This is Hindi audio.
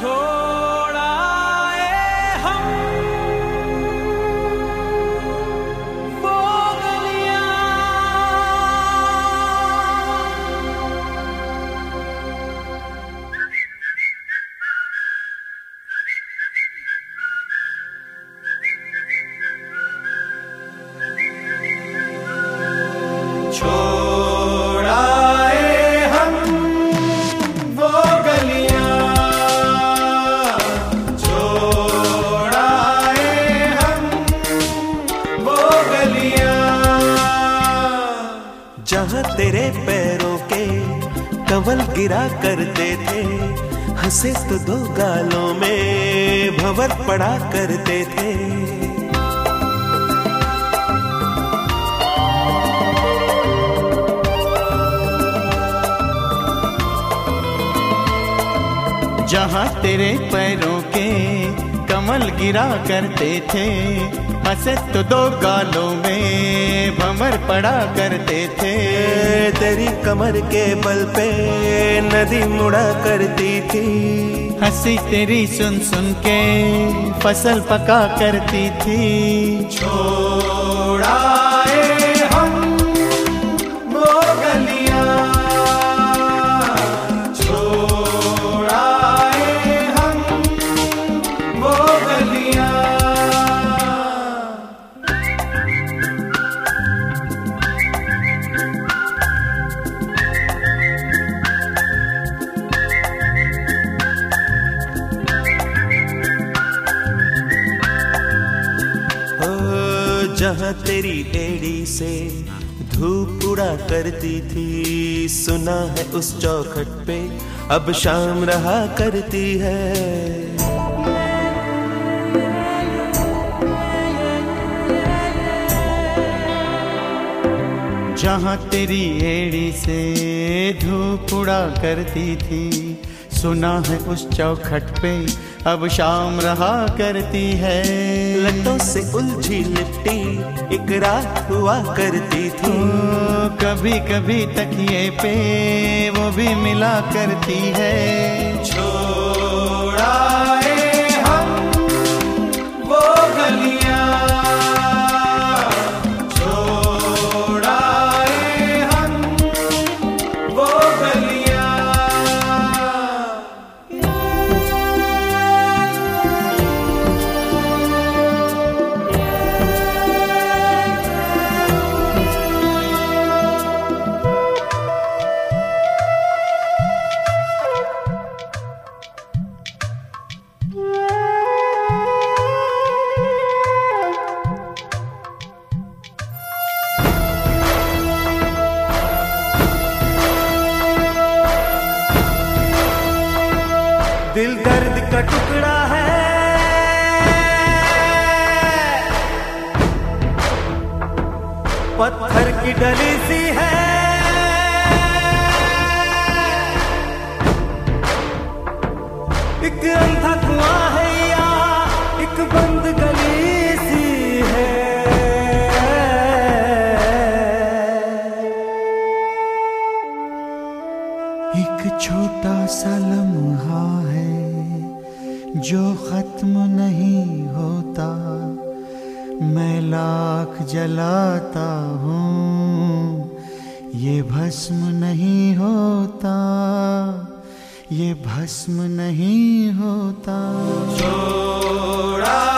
Oh. जहाँ तेरे पैरों के कवल गिरा करते थे, हंसे तो दो गालों में भंवर पड़ा करते थे। जहाँ तेरे पैरों के कमल गिरा करते थे। हंसे तो दो गालों में भंवर पड़ा करते थे। तेरी कमर के बल पे नदी मुड़ा करती थी। हँसी तेरी सुन सुन के फ़सल पका करती थी। छोड़ाए जहाँ तेरी एड़ी से धूप उड़ा करती थी। सुना है उस चौखट पे, अब शाम रहा करती है। जहाँ तेरी एड़ी से धूप उड़ा करती थी, सुना है उस चौखट पे अब शाम रहा करती है। लटों से उलझी लिपटी एक रात हुआ करती थी। कभी कभी तकिए पे वो भी मिला करती है। छोड़ाए दिल दर्द का टुकड़ा है। पत्थर की डली सी है। एक अंधा कुआँ है। छोटा सा लम्हा है, जो खत्म नहीं होता। मैं लाख जलाता हूँ, ये भस्म नहीं होता, ये भस्म नहीं होता। छोड़ा